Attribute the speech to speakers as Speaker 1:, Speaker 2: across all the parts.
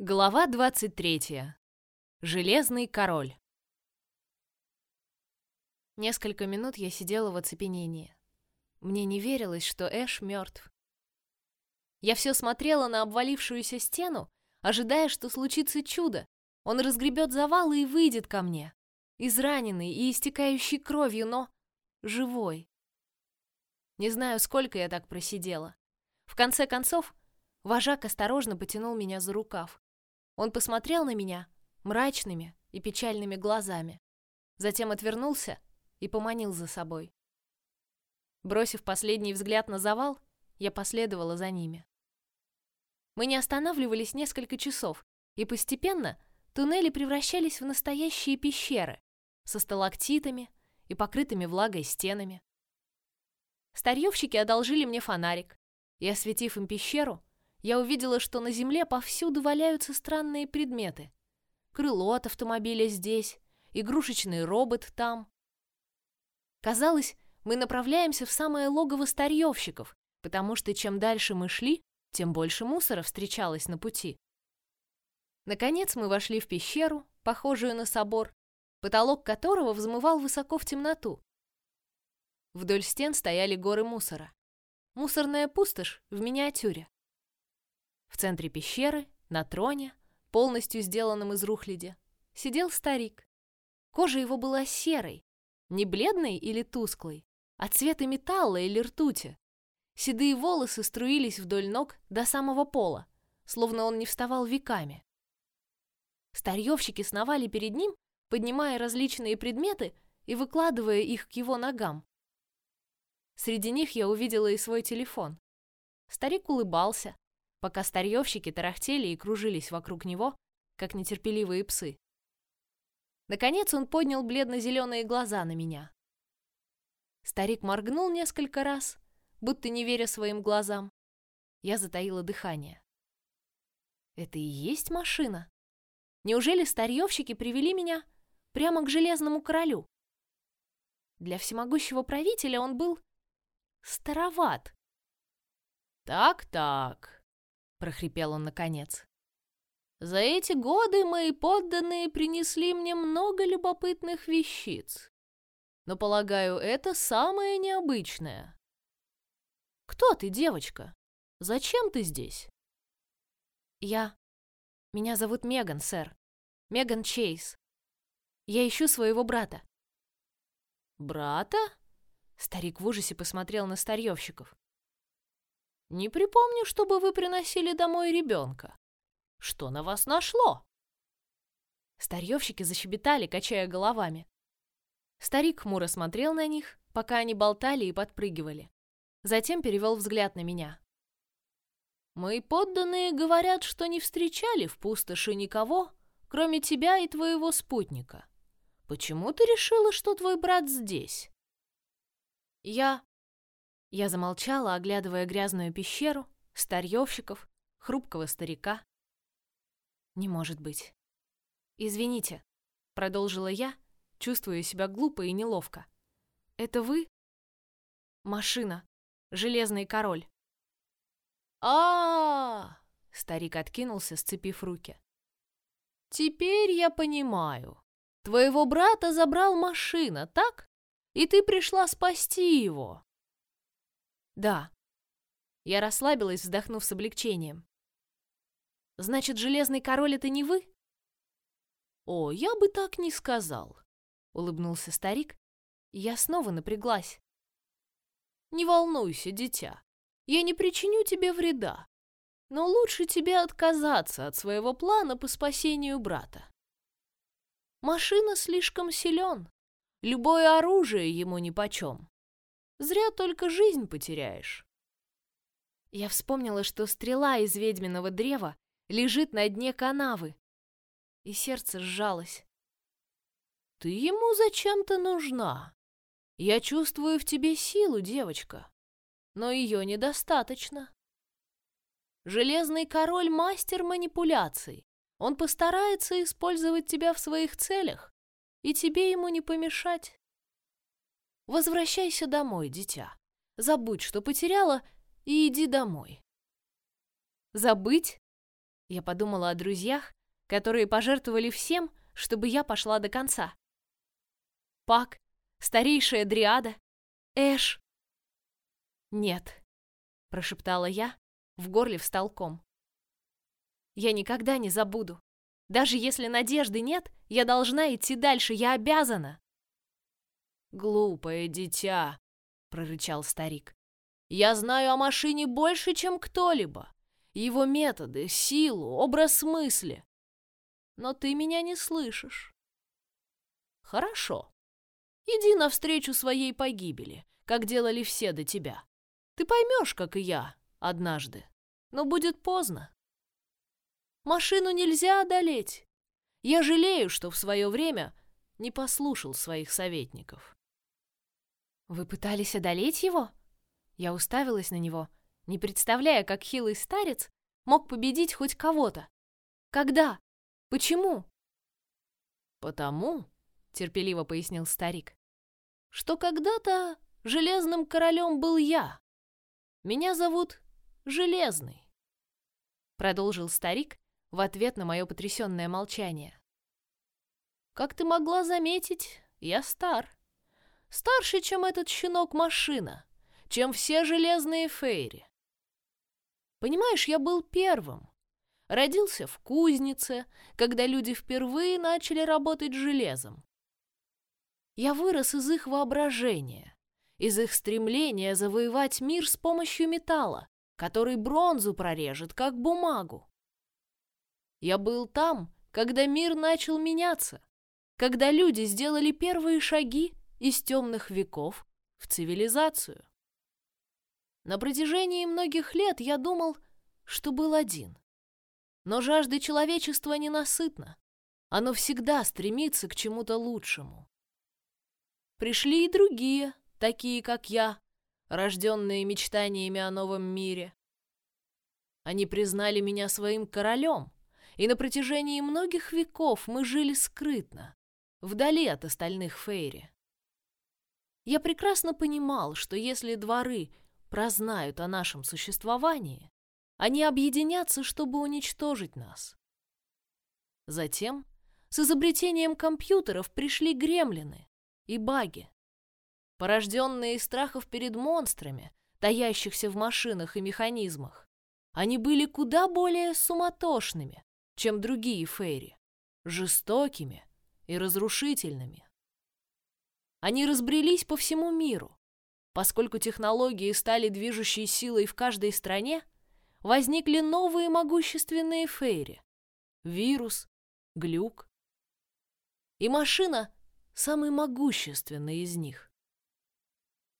Speaker 1: Глава 23. Железный король. Несколько минут я сидела в оцепенении. Мне не верилось, что Эш мертв. Я все смотрела на обвалившуюся стену, ожидая, что случится чудо. Он разгребет завалы и выйдет ко мне, израненный и истекающий кровью, но живой. Не знаю, сколько я так просидела. В конце концов, вожак осторожно потянул меня за рукав. Он посмотрел на меня мрачными и печальными глазами, затем отвернулся и поманил за собой. Бросив последний взгляд на завал, я последовала за ними. Мы не останавливались несколько часов, и постепенно туннели превращались в настоящие пещеры со сталактитами и покрытыми влагой стенами. Старьевщики одолжили мне фонарик, и, осветив им пещеру, я увидела, что на земле повсюду валяются странные предметы. Крыло от автомобиля здесь, игрушечный робот там. Казалось, мы направляемся в самое логово старьевщиков, потому что чем дальше мы шли, тем больше мусора встречалось на пути. Наконец мы вошли в пещеру, похожую на собор, потолок которого взмывал высоко в темноту. Вдоль стен стояли горы мусора. Мусорная пустошь в миниатюре. В центре пещеры, на троне, полностью сделанном из рухляди, сидел старик. Кожа его была серой, не бледной или тусклой, а цвета металла или ртути. Седые волосы струились вдоль ног до самого пола, словно он не вставал веками. Старьевщики сновали перед ним, поднимая различные предметы и выкладывая их к его ногам. Среди них я увидела и свой телефон. Старик улыбался, пока старьевщики тарахтели и кружились вокруг него, как нетерпеливые псы. Наконец он поднял бледно-зеленые глаза на меня. Старик моргнул несколько раз, будто не веря своим глазам. Я затаила дыхание. Это и есть машина? Неужели старьевщики привели меня прямо к железному королю? Для всемогущего правителя он был староват. Так-так, прохрипел он наконец. За эти годы мои подданные принесли мне много любопытных вещиц. Но, полагаю, это самое необычное. Кто ты, девочка? Зачем ты здесь? Я... Меня зовут Меган, сэр. Меган Чейз. Я ищу своего брата. Брата? Старик в ужасе посмотрел на старьевщиков. Не припомню, чтобы вы приносили домой ребенка. Что на вас нашло?» Старьевщики защебетали, качая головами. Старик хмуро смотрел на них, пока они болтали и подпрыгивали. Затем перевел взгляд на меня. «Мои подданные говорят, что не встречали в пустоши никого, кроме тебя и твоего спутника. Почему ты решила, что твой брат здесь?» «Я...» Я замолчала, оглядывая грязную пещеру, старьевщиков, хрупкого старика. Не может быть. Извините, продолжила я, чувствуя себя глупо и неловко. Это вы? Машина, железный король. А, -а, -а, старик откинулся, сцепив руки. Теперь я понимаю. Твоего брата забрал машина, так? И ты пришла спасти его. Да. Я расслабилась, вздохнув с облегчением. Значит, Железный Король — это не вы? О, я бы так не сказал, — улыбнулся старик, я снова напряглась. Не волнуйся, дитя, я не причиню тебе вреда, но лучше тебе отказаться от своего плана по спасению брата. Машина слишком силен, любое оружие ему нипочем. Зря только жизнь потеряешь. Я вспомнила, что стрела из ведьминого древа лежит на дне канавы, и сердце сжалось. Ты ему зачем-то нужна. Я чувствую в тебе силу, девочка, но ее недостаточно. Железный король мастер манипуляций. Он постарается использовать тебя в своих целях, и тебе ему не помешать. Возвращайся домой, дитя. Забудь, что потеряла, и иди домой. Забыть? Я подумала о друзьях, которые пожертвовали всем, чтобы я пошла до конца. Пак, старейшая дриада, Эш. Нет, прошептала я, в горле встал ком. Я никогда не забуду. Даже если надежды нет, я должна идти дальше, я обязана. Глупое дитя, прорычал старик. Я знаю о машине больше, чем кто-либо. Его методы, силу, образ мысли. Но ты меня не слышишь. Хорошо. Иди навстречу своей погибели, как делали все до тебя. Ты поймешь, как и я, однажды. Но будет поздно. Машину нельзя одолеть. Я жалею, что в свое время не послушал своих советников. Вы пытались одолеть его? Я уставилась на него, не представляя, как хилый старец мог победить хоть кого-то. Когда? Почему? Потому, терпеливо пояснил старик, что когда-то железным королем был я. Меня зовут Железный. Продолжил старик, в ответ на мое потрясенное молчание. «Как ты могла заметить, я стар. Старше, чем этот щенок-машина, чем все железные фейри. Понимаешь, я был первым. Родился в кузнице, когда люди впервые начали работать железом. Я вырос из их воображения, из их стремления завоевать мир с помощью металла, который бронзу прорежет, как бумагу. Я был там, когда мир начал меняться, когда люди сделали первые шаги из темных веков в цивилизацию. На протяжении многих лет я думал, что был один. Но жажда человечества ненасытна. Оно всегда стремится к чему-то лучшему. Пришли и другие, такие как я, рожденные мечтаниями о новом мире. Они признали меня своим королем, и на протяжении многих веков мы жили скрытно, вдали от остальных Фейри. Я прекрасно понимал, что если дворы прознают о нашем существовании, они объединятся, чтобы уничтожить нас. Затем с изобретением компьютеров пришли гремлины и баги, порожденные страхов перед монстрами, таящихся в машинах и механизмах. Они были куда более суматошными, чем другие фейри, жестокими и разрушительными. Они разбрелись по всему миру. Поскольку технологии стали движущей силой в каждой стране, возникли новые могущественные фейри. Вирус, глюк. И машина — самый могущественный из них.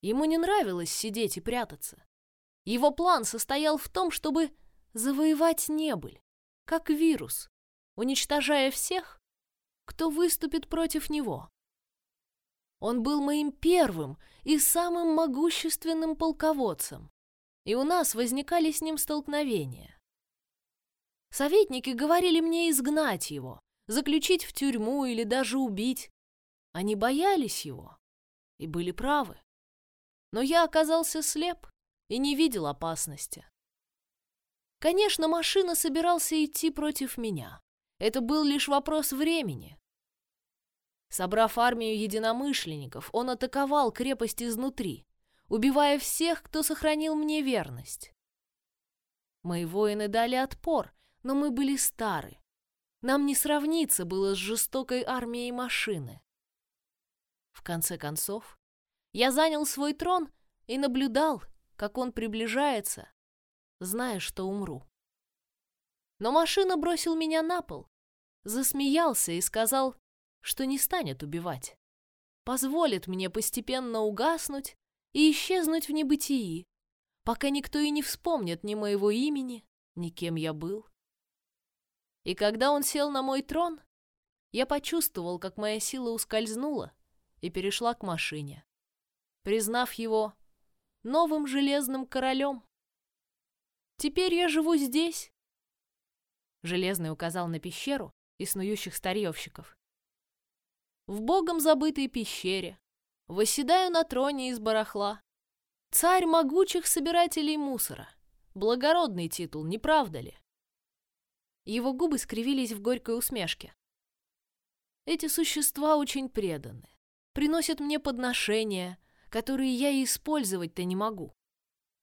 Speaker 1: Ему не нравилось сидеть и прятаться. Его план состоял в том, чтобы завоевать небыль, как вирус, уничтожая всех, кто выступит против него. Он был моим первым и самым могущественным полководцем, и у нас возникали с ним столкновения. Советники говорили мне изгнать его, заключить в тюрьму или даже убить. Они боялись его и были правы. Но я оказался слеп и не видел опасности. Конечно, машина собирался идти против меня. Это был лишь вопрос времени. Собрав армию единомышленников, он атаковал крепость изнутри, убивая всех, кто сохранил мне верность. Мои воины дали отпор, но мы были стары. Нам не сравниться было с жестокой армией машины. В конце концов, я занял свой трон и наблюдал, как он приближается, зная, что умру. Но машина бросил меня на пол, засмеялся и сказал, что не станет убивать. Позволит мне постепенно угаснуть и исчезнуть в небытии, пока никто и не вспомнит ни моего имени, ни кем я был. И когда он сел на мой трон, я почувствовал, как моя сила ускользнула и перешла к машине, признав его новым железным королем. Теперь я живу здесь. Железный указал на пещеру и снующих старьевщиков. В богом забытой пещере. Восседаю на троне из барахла. Царь могучих собирателей мусора. Благородный титул, не правда ли? Его губы скривились в горькой усмешке. Эти существа очень преданы, приносят мне подношения, которые я и использовать-то не могу.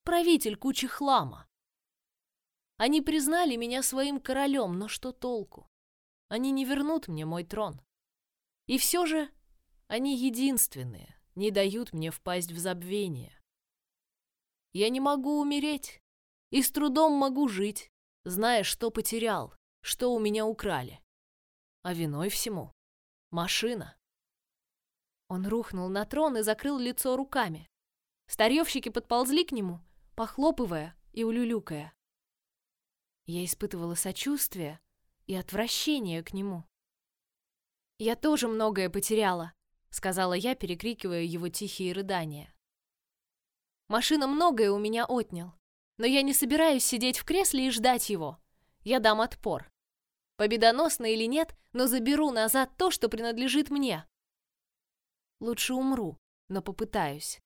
Speaker 1: Правитель кучи хлама. Они признали меня своим королем, но что толку? Они не вернут мне мой трон. И все же они единственные, не дают мне впасть в забвение. Я не могу умереть и с трудом могу жить, зная, что потерял, что у меня украли. А виной всему — машина. Он рухнул на трон и закрыл лицо руками. Старьевщики подползли к нему, похлопывая и улюлюкая. Я испытывала сочувствие и отвращение к нему. «Я тоже многое потеряла», — сказала я, перекрикивая его тихие рыдания. «Машина многое у меня отнял, но я не собираюсь сидеть в кресле и ждать его. Я дам отпор. Победоносно или нет, но заберу назад то, что принадлежит мне. Лучше умру, но попытаюсь.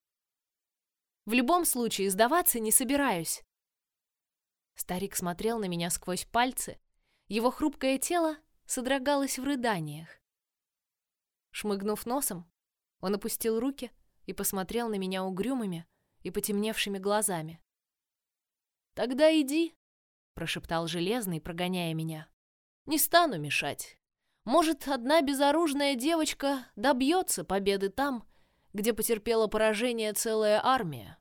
Speaker 1: В любом случае, сдаваться не собираюсь. Старик смотрел на меня сквозь пальцы. Его хрупкое тело содрогалось в рыданиях. Шмыгнув носом, он опустил руки и посмотрел на меня угрюмыми и потемневшими глазами. «Тогда иди», — прошептал Железный, прогоняя меня. Не стану мешать. Может, одна безоружная девочка добьется победы там, где потерпела поражение целая армия.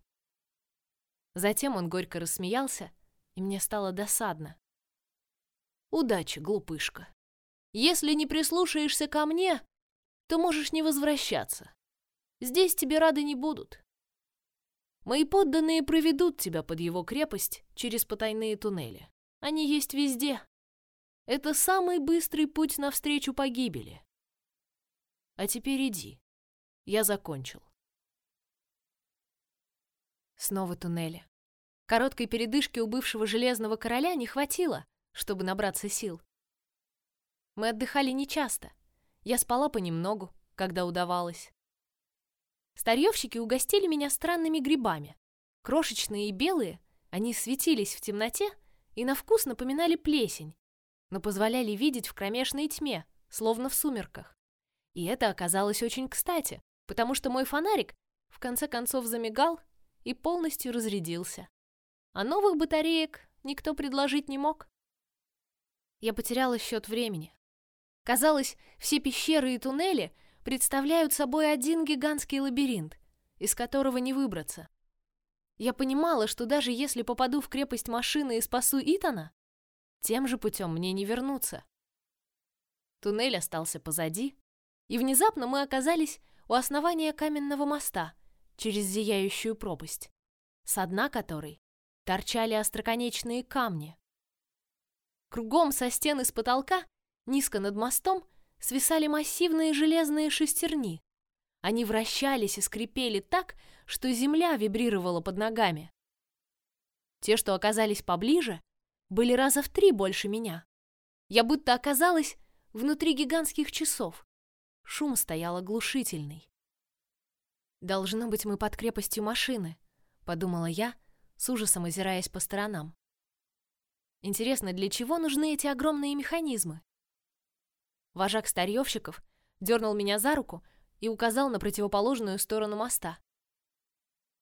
Speaker 1: Затем он горько рассмеялся, и мне стало досадно. Удачи, глупышка. Если не прислушаешься ко мне, то можешь не возвращаться. Здесь тебе рады не будут. Мои подданные проведут тебя под его крепость через потайные туннели. Они есть везде. Это самый быстрый путь навстречу погибели. А теперь иди. Я закончил. Снова туннели. Короткой передышки у бывшего железного короля не хватило, чтобы набраться сил. Мы отдыхали нечасто. Я спала понемногу, когда удавалось. Старьевщики угостили меня странными грибами. Крошечные и белые, они светились в темноте и на вкус напоминали плесень, но позволяли видеть в кромешной тьме, словно в сумерках. И это оказалось очень кстати, потому что мой фонарик в конце концов замигал и полностью разрядился. А новых батареек никто предложить не мог. Я потеряла счет времени. Казалось, все пещеры и туннели представляют собой один гигантский лабиринт, из которого не выбраться. Я понимала, что даже если попаду в крепость машины и спасу Итана, тем же путем мне не вернуться. Туннель остался позади, и внезапно мы оказались у основания каменного моста через зияющую пропасть, с дна которой торчали остроконечные камни. Кругом со стены с потолка, низко над мостом, свисали массивные железные шестерни. Они вращались и скрипели так, что земля вибрировала под ногами. Те, что оказались поближе, были раза в три больше меня. Я будто оказалась внутри гигантских часов. Шум стоял оглушительный. «Должно быть, мы под крепостью машины», — подумала я, с ужасом озираясь по сторонам. Интересно, для чего нужны эти огромные механизмы? Вожак старьевщиков дернул меня за руку и указал на противоположную сторону моста.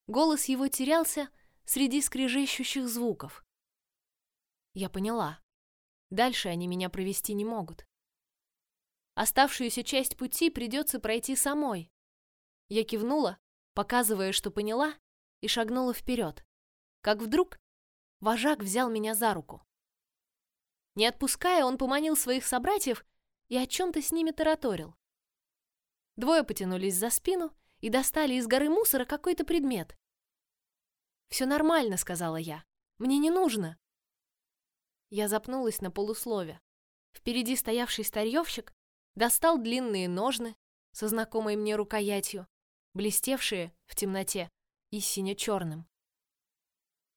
Speaker 1: Голос его терялся среди скрежещущих звуков. Я поняла. Дальше они меня провести не могут. Оставшуюся часть пути придется пройти самой. Я кивнула, показывая, что поняла, и шагнула вперед. Как вдруг вожак взял меня за руку. Не отпуская, он поманил своих собратьев и о чем-то с ними тараторил. Двое потянулись за спину и достали из горы мусора какой-то предмет. «Все нормально», — сказала я. «Мне не нужно». Я запнулась на полуслове. Впереди стоявший старьевщик достал длинные ножны со знакомой мне рукоятью, блестевшие в темноте и сине-черным.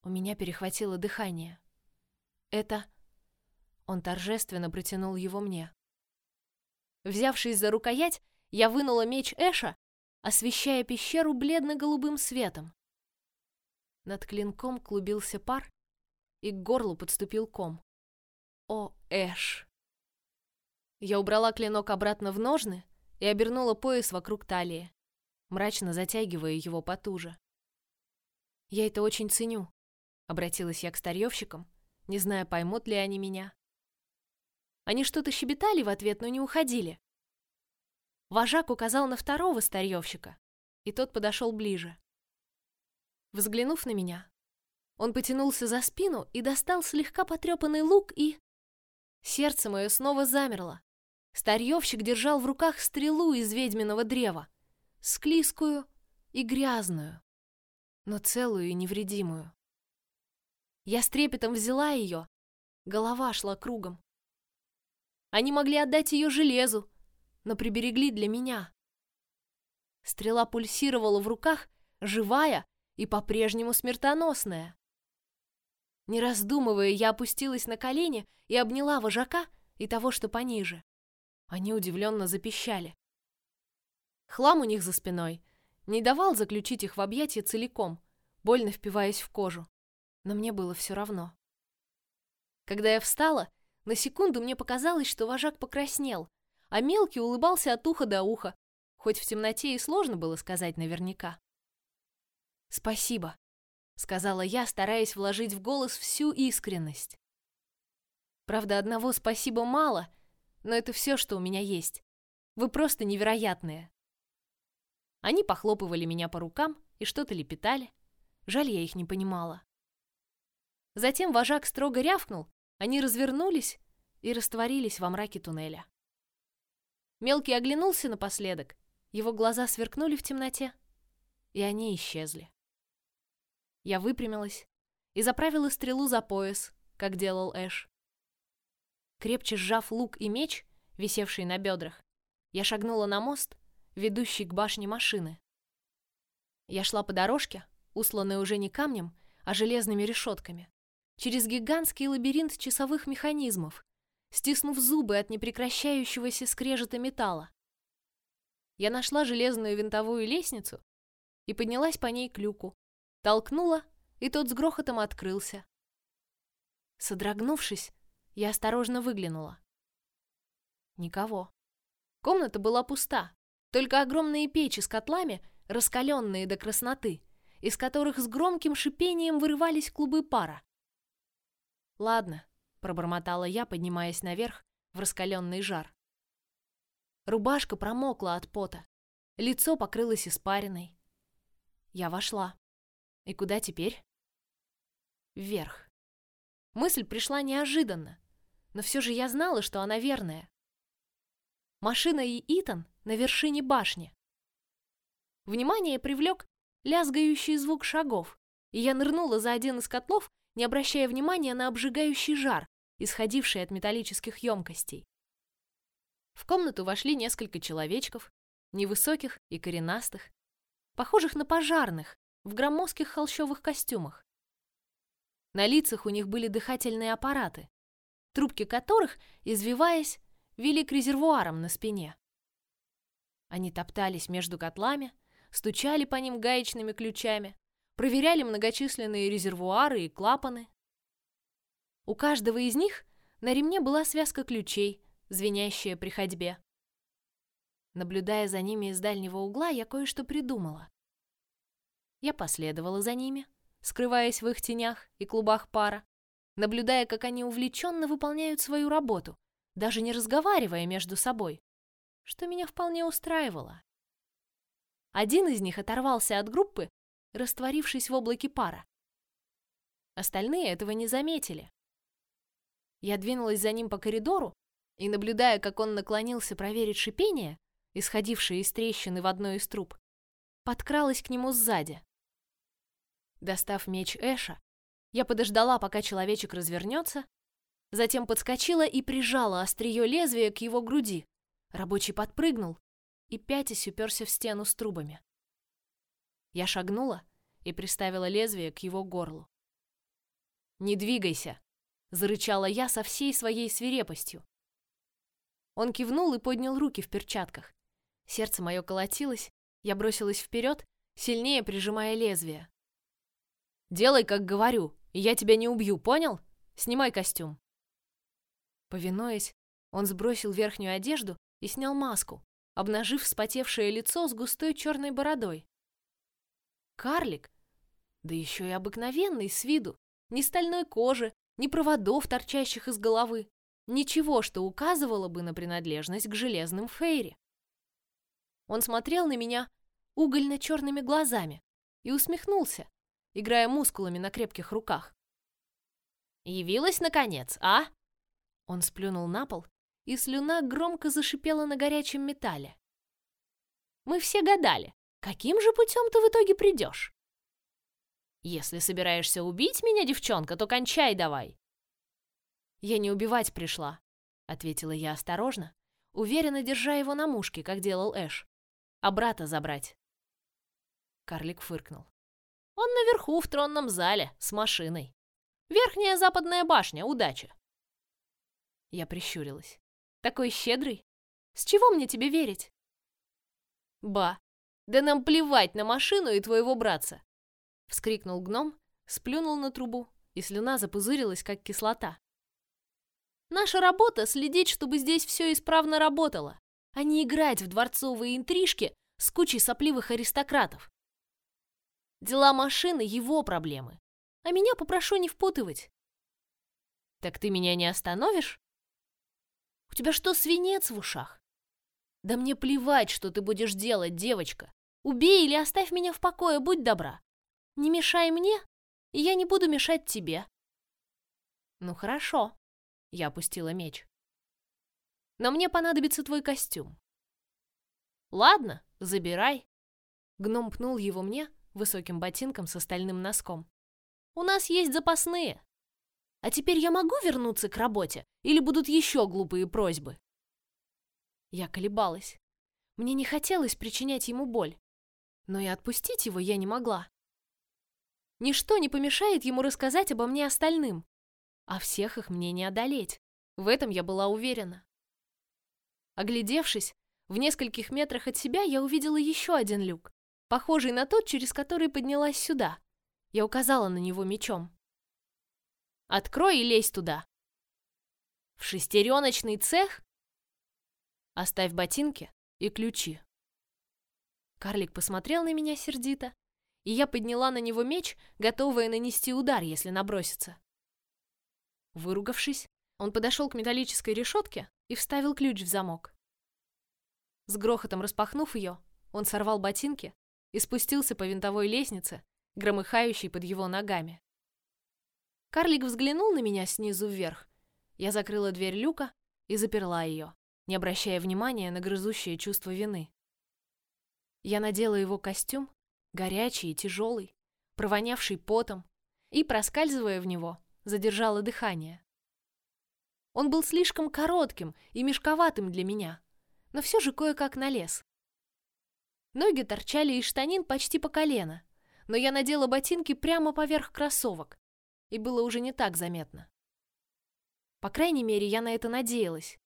Speaker 1: У меня перехватило дыхание. Это... Он торжественно протянул его мне. Взявшись за рукоять, я вынула меч Эша, освещая пещеру бледно-голубым светом. Над клинком клубился пар, и к горлу подступил ком. О, Эш. Я убрала клинок обратно в ножны и обернула пояс вокруг талии, мрачно затягивая его потуже. Я это очень ценю, обратилась я к старьевщикам, не зная, поймут ли они меня. Они что-то щебетали в ответ, но не уходили. Вожак указал на второго старьевщика, и тот подошел ближе. Взглянув на меня, он потянулся за спину и достал слегка потрепанный лук и... Сердце мое снова замерло. Старьевщик держал в руках стрелу из ведьминого древа, склизкую и грязную, но целую и невредимую. Я с трепетом взяла ее, голова шла кругом. Они могли отдать ее железу, но приберегли для меня. Стрела пульсировала в руках, живая и по-прежнему смертоносная. Не раздумывая, я опустилась на колени и обняла вожака и того, что пониже. Они удивленно запищали. Хлам у них за спиной не давал заключить их в объятия целиком, больно впиваясь в кожу. Но мне было все равно. Когда я встала, на секунду мне показалось, что вожак покраснел, а мелкий улыбался от уха до уха, хоть в темноте и сложно было сказать наверняка. «Спасибо», сказала я, стараясь вложить в голос всю искренность. Правда, одного спасибо мало, но это все, что у меня есть. Вы просто невероятные. Они похлопывали меня по рукам и что-то лепетали. Жаль, я их не понимала. Затем вожак строго рявкнул, они развернулись и растворились во мраке туннеля. Мелкий оглянулся напоследок, его глаза сверкнули в темноте, и они исчезли. Я выпрямилась и заправила стрелу за пояс, как делал Эш. Крепче сжав лук и меч, висевший на бедрах, я шагнула на мост, ведущий к башне машины. Я шла по дорожке, усланной уже не камнем, а железными решетками, через гигантский лабиринт часовых механизмов, стиснув зубы от непрекращающегося скрежета металла. Я нашла железную винтовую лестницу и поднялась по ней к люку, толкнула, и тот с грохотом открылся. Содрогнувшись, я осторожно выглянула. Никого. Комната была пуста, только огромные печи с котлами, раскаленные до красноты, из которых с громким шипением вырывались клубы пара. Ладно, пробормотала я, поднимаясь наверх в раскаленный жар. Рубашка промокла от пота, лицо покрылось испариной. Я вошла. И куда теперь? Вверх. Мысль пришла неожиданно, но все же я знала, что она верная. Машина и Итан на вершине башни. Внимание привлек лязгающий звук шагов, и я нырнула за один из котлов, не обращая внимания на обжигающий жар, исходивший от металлических емкостей. В комнату вошли несколько человечков, невысоких и коренастых, похожих на пожарных, в громоздких холщовых костюмах. На лицах у них были дыхательные аппараты, трубки которых, извиваясь, вели к резервуарам на спине. Они топтались между котлами, стучали по ним гаечными ключами, проверяли многочисленные резервуары и клапаны. У каждого из них на ремне была связка ключей, звенящая при ходьбе. Наблюдая за ними из дальнего угла, я кое-что придумала. Я последовала за ними, скрываясь в их тенях и клубах пара, наблюдая, как они увлеченно выполняют свою работу, даже не разговаривая между собой, что меня вполне устраивало. Один из них оторвался от группы, растворившись в облаке пара. Остальные этого не заметили. Я двинулась за ним по коридору и, наблюдая, как он наклонился проверить шипение, исходившее из трещины в одной из труб, подкралась к нему сзади. Достав меч Эша, я подождала, пока человечек развернется, затем подскочила и прижала острие лезвия к его груди. Рабочий подпрыгнул и пятясь уперся в стену с трубами. Я шагнула и приставила лезвие к его горлу. «Не двигайся!» — зарычала я со всей своей свирепостью. Он кивнул и поднял руки в перчатках. Сердце мое колотилось, я бросилась вперед, сильнее прижимая лезвие. «Делай, как говорю, и я тебя не убью, понял? Снимай костюм». Повинуясь, он сбросил верхнюю одежду и снял маску, обнажив вспотевшее лицо с густой черной бородой. Карлик, да еще и обыкновенный с виду, ни стальной кожи, ни проводов, торчащих из головы, ничего, что указывало бы на принадлежность к железным фейри. Он смотрел на меня угольно-черными глазами и усмехнулся, играя мускулами на крепких руках. «Явилась, наконец, а?» Он сплюнул на пол, и слюна громко зашипела на горячем металле. «Мы все гадали, каким же путем ты в итоге придешь?» «Если собираешься убить меня, девчонка, то кончай давай!» «Я не убивать пришла», — ответила я осторожно, уверенно держа его на мушке, как делал Эш, «а брата забрать». Карлик фыркнул. «Он наверху в тронном зале, с машиной. Верхняя западная башня, удача!» Я прищурилась. «Такой щедрый? С чего мне тебе верить?» «Ба, да нам плевать на машину и твоего братца!» Вскрикнул гном, сплюнул на трубу, и слюна запузырилась, как кислота. «Наша работа — следить, чтобы здесь все исправно работало, а не играть в дворцовые интрижки с кучей сопливых аристократов. Дела машины — его проблемы, а меня попрошу не впутывать». «Так ты меня не остановишь?» У тебя что, свинец в ушах? Да мне плевать, что ты будешь делать, девочка. Убей или оставь меня в покое, будь добра. Не мешай мне, и я не буду мешать тебе. Ну хорошо. Я опустила меч. Но мне понадобится твой костюм. Ладно, забирай. Гном пнул его мне высоким ботинком с стальным носком. У нас есть запасные. А теперь я могу вернуться к работе? Или будут еще глупые просьбы?» Я колебалась. Мне не хотелось причинять ему боль. Но и отпустить его я не могла. Ничто не помешает ему рассказать обо мне остальным. А всех их мне не одолеть. В этом я была уверена. Оглядевшись, в нескольких метрах от себя я увидела еще один люк, похожий на тот, через который поднялась сюда. Я указала на него мечом. Открой и лезь туда. В шестереночный цех? Оставь ботинки и ключи. Карлик посмотрел на меня сердито, и я подняла на него меч, готовая нанести удар, если набросится. Выругавшись, он подошел к металлической решетке и вставил ключ в замок. С грохотом распахнув ее, он сорвал ботинки и спустился по винтовой лестнице, громыхающей под его ногами. Карлик взглянул на меня снизу вверх. Я закрыла дверь люка и заперла ее, не обращая внимания на грызущее чувство вины. Я надела его костюм, горячий и тяжелый, провонявший потом, и, проскальзывая в него, задержала дыхание. Он был слишком коротким и мешковатым для меня, но все же кое-как налез. Ноги торчали из штанин почти по колено, но я надела ботинки прямо поверх кроссовок, и было уже не так заметно. По крайней мере, я на это надеялась.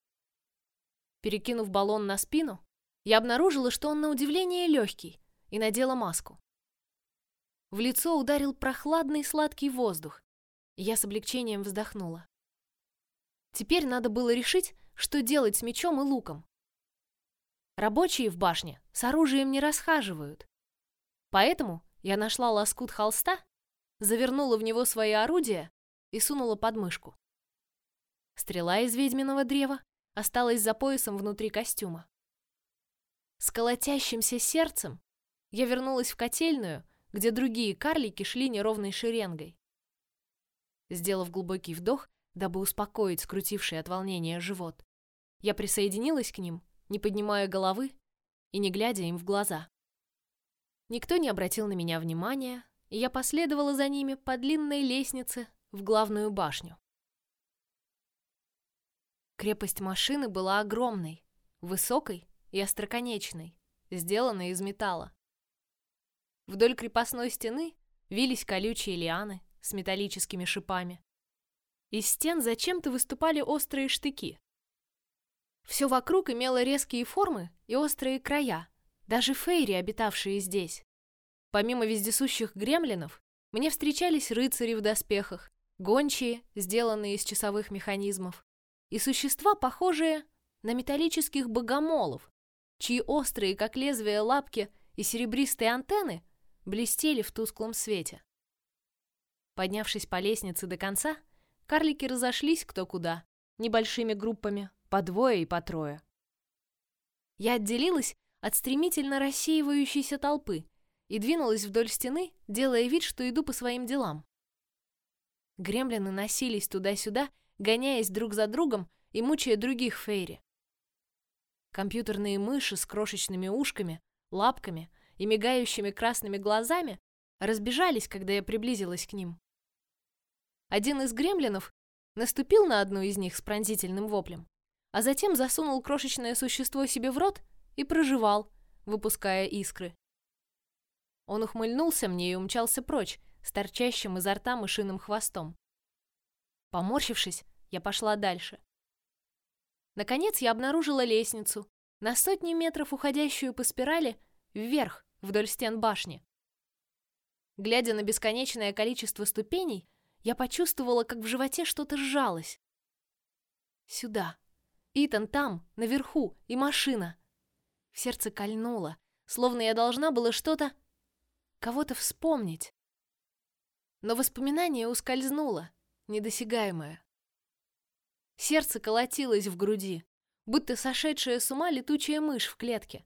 Speaker 1: Перекинув баллон на спину, я обнаружила, что он на удивление легкий, и надела маску. В лицо ударил прохладный сладкий воздух, я с облегчением вздохнула. Теперь надо было решить, что делать с мечом и луком. Рабочие в башне с оружием не расхаживают. Поэтому я нашла лоскут холста завернула в него свои орудия и сунула под мышку. Стрела из ведьминого древа осталась за поясом внутри костюма. С колотящимся сердцем я вернулась в котельную, где другие карлики шли неровной шеренгой. Сделав глубокий вдох, дабы успокоить скрутивший от волнения живот, я присоединилась к ним, не поднимая головы и не глядя им в глаза. Никто не обратил на меня внимания, и я последовала за ними по длинной лестнице в главную башню. Крепость машины была огромной, высокой и остроконечной, сделанной из металла. Вдоль крепостной стены вились колючие лианы с металлическими шипами. Из стен зачем-то выступали острые штыки. Все вокруг имело резкие формы и острые края, даже фейри, обитавшие здесь. Помимо вездесущих гремлинов, мне встречались рыцари в доспехах, гончие, сделанные из часовых механизмов, и существа, похожие на металлических богомолов, чьи острые, как лезвие, лапки и серебристые антенны блестели в тусклом свете. Поднявшись по лестнице до конца, карлики разошлись кто куда, небольшими группами, по двое и по трое. Я отделилась от стремительно рассеивающейся толпы и двинулась вдоль стены, делая вид, что иду по своим делам. Гремлины носились туда-сюда, гоняясь друг за другом и мучая других фейри. Компьютерные мыши с крошечными ушками, лапками и мигающими красными глазами разбежались, когда я приблизилась к ним. Один из гремлинов наступил на одну из них с пронзительным воплем, а затем засунул крошечное существо себе в рот и прожевал, выпуская искры. Он ухмыльнулся мне и умчался прочь, с торчащим изо рта мышиным хвостом. Поморщившись, я пошла дальше. Наконец я обнаружила лестницу, на сотни метров уходящую по спирали вверх, вдоль стен башни. Глядя на бесконечное количество ступеней, я почувствовала, как в животе что-то сжалось. Сюда. Итан там, наверху, и машина. В сердце кольнуло, словно я должна была что-то... кого-то вспомнить. Но воспоминание ускользнуло, недосягаемое. Сердце колотилось в груди, будто сошедшая с ума летучая мышь в клетке.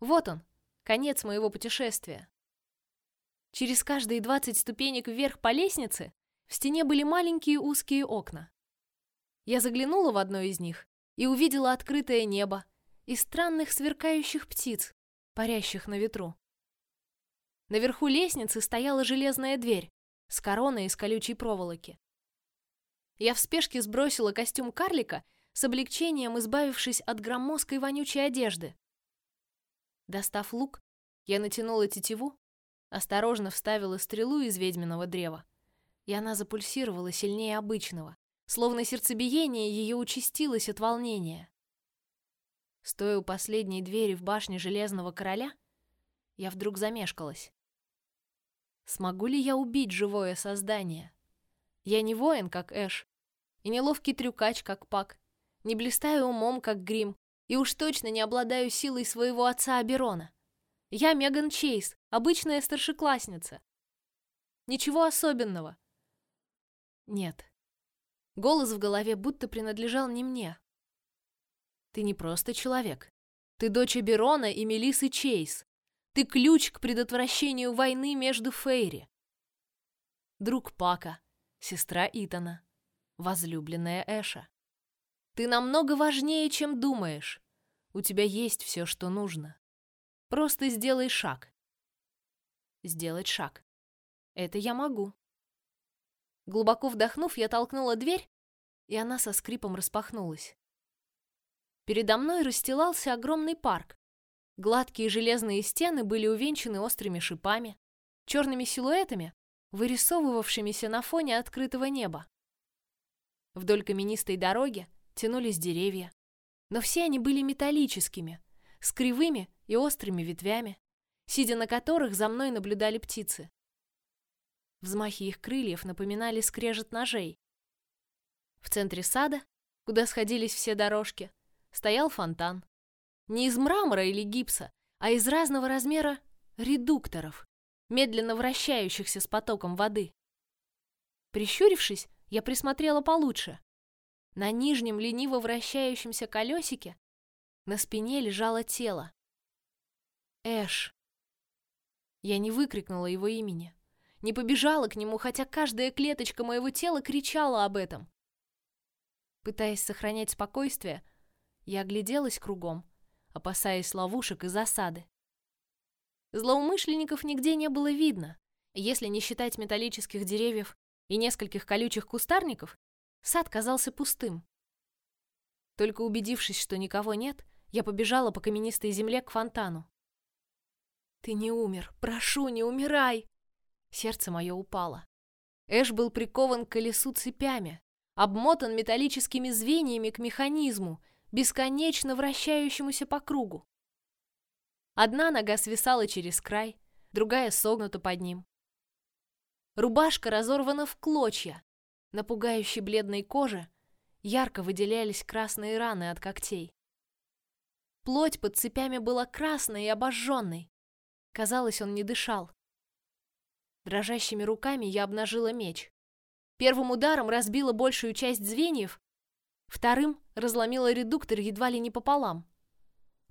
Speaker 1: Вот он, конец моего путешествия. Через каждые двадцать ступенек вверх по лестнице в стене были маленькие узкие окна. Я заглянула в одно из них и увидела открытое небо и странных сверкающих птиц, парящих на ветру. Наверху лестницы стояла железная дверь с короной из колючей проволоки. Я в спешке сбросила костюм карлика, с облегчением избавившись от громоздкой вонючей одежды. Достав лук, я натянула тетиву, осторожно вставила стрелу из ведьминого древа, и она запульсировала сильнее обычного, словно сердцебиение ее участилось от волнения. Стоя у последней двери в башне Железного Короля, я вдруг замешкалась. Смогу ли я убить живое создание? Я не воин, как Эш, и не ловкий трюкач, как Пак, не блистаю умом, как Грим, и уж точно не обладаю силой своего отца Аберона. Я Меган Чейз, обычная старшеклассница. Ничего особенного. Нет. Голос в голове будто принадлежал не мне. Ты не просто человек. Ты дочь Аберона и Мелисы Чейз. Ты ключ к предотвращению войны между Фейри. Друг Пака, сестра Итана, возлюбленная Эша. Ты намного важнее, чем думаешь. У тебя есть все, что нужно. Просто сделай шаг. Сделать шаг. Это я могу. Глубоко вдохнув, я толкнула дверь, и она со скрипом распахнулась. Передо мной расстилался огромный парк. Гладкие железные стены были увенчаны острыми шипами, черными силуэтами, вырисовывавшимися на фоне открытого неба. Вдоль каменистой дороги тянулись деревья, но все они были металлическими, с кривыми и острыми ветвями, сидя на которых за мной наблюдали птицы. Взмахи их крыльев напоминали скрежет ножей. В центре сада, куда сходились все дорожки, стоял фонтан. Не из мрамора или гипса, а из разного размера редукторов, медленно вращающихся с потоком воды. Прищурившись, я присмотрела получше. На нижнем лениво вращающемся колесике на спине лежало тело. Эш. Я не выкрикнула его имени, не побежала к нему, хотя каждая клеточка моего тела кричала об этом. Пытаясь сохранять спокойствие, я огляделась кругом, опасаясь ловушек и засады. Злоумышленников нигде не было видно, если не считать металлических деревьев и нескольких колючих кустарников, Сад казался пустым. Только убедившись, что никого нет, я побежала по каменистой земле к фонтану. «Ты не умер! Прошу, не умирай!» Сердце мое упало. Эш был прикован к колесу цепями, обмотан металлическими звеньями к механизму, бесконечно вращающемуся по кругу. Одна нога свисала через край, другая согнута под ним. Рубашка разорвана в клочья, на пугающей бледной коже Ярко выделялись красные раны от когтей. Плоть под цепями была красной и обожженной. Казалось, он не дышал. Дрожащими руками я обнажила меч. Первым ударом разбила большую часть звеньев, вторым разломила редуктор едва ли не пополам.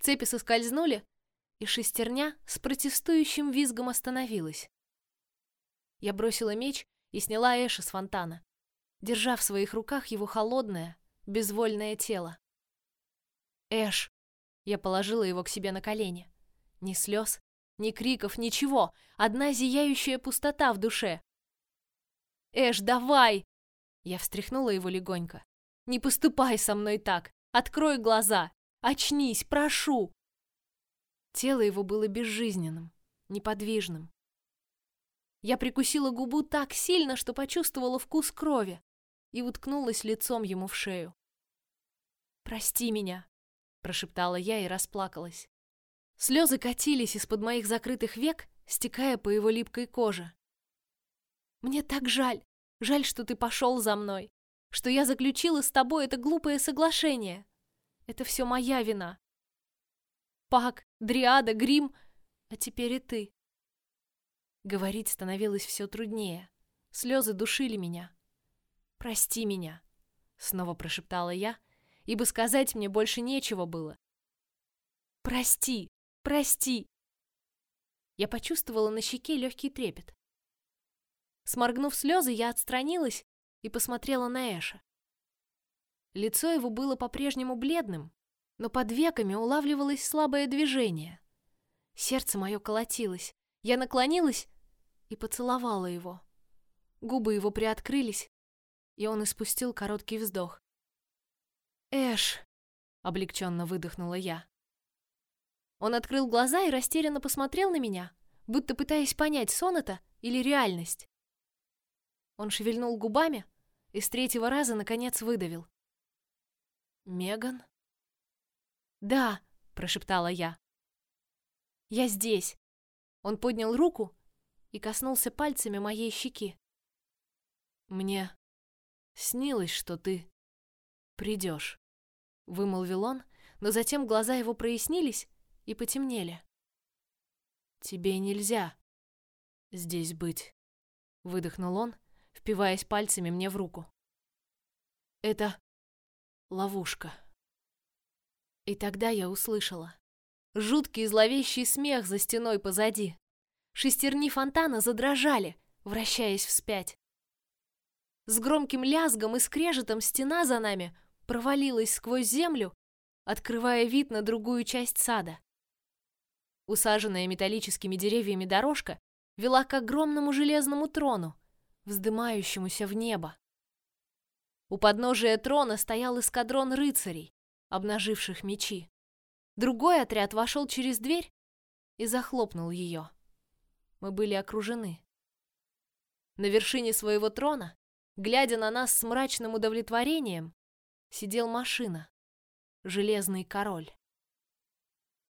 Speaker 1: Цепи соскользнули, и шестерня с протестующим визгом остановилась. Я бросила меч и сняла Эша с фонтана, держа в своих руках его холодное, безвольное тело. Эш, я положила его к себе на колени. Ни слез, ни криков, ничего, одна зияющая пустота в душе. Эш, давай! Я встряхнула его легонько. Не поступай со мной так. Открой глаза. Очнись, прошу. Тело его было безжизненным, неподвижным. Я прикусила губу так сильно, что почувствовала вкус крови и уткнулась лицом ему в шею. «Прости меня», — прошептала я и расплакалась. Слезы катились из-под моих закрытых век, стекая по его липкой коже. «Мне так жаль, жаль, что ты пошел за мной, что я заключила с тобой это глупое соглашение. Это все моя вина. Пак, Дриада, Грим, а теперь и ты. Говорить становилось все труднее. Слезы душили меня. «Прости меня», — снова прошептала я, ибо сказать мне больше нечего было. «Прости, прости!» Я почувствовала на щеке легкий трепет. Сморгнув слезы, я отстранилась и посмотрела на Эша. Лицо его было по-прежнему бледным, но под веками улавливалось слабое движение. Сердце мое колотилось. Я наклонилась и поцеловала его. Губы его приоткрылись, и он испустил короткий вздох. «Эш!» — облегченно выдохнула я. Он открыл глаза и растерянно посмотрел на меня, будто пытаясь понять, сон это или реальность. Он шевельнул губами и с третьего раза наконец выдавил. «Меган?» «Да», — прошептала я. «Я здесь». Он поднял руку и коснулся пальцами моей щеки. «Мне снилось, что ты придешь», — вымолвил он, но затем глаза его прояснились и потемнели. «Тебе нельзя здесь быть», — выдохнул он, впиваясь пальцами мне в руку. «Это ловушка». И тогда я услышала. Жуткий зловещий смех за стеной позади. Шестерни фонтана задрожали, вращаясь вспять. С громким лязгом и скрежетом стена за нами провалилась сквозь землю, открывая вид на другую часть сада. Усаженная металлическими деревьями дорожка вела к огромному железному трону, вздымающемуся в небо. У подножия трона стоял эскадрон рыцарей, обнаживших мечи. Другой отряд вошел через дверь и захлопнул ее. Мы были окружены. На вершине своего трона, глядя на нас с мрачным удовлетворением, сидел машина, железный король.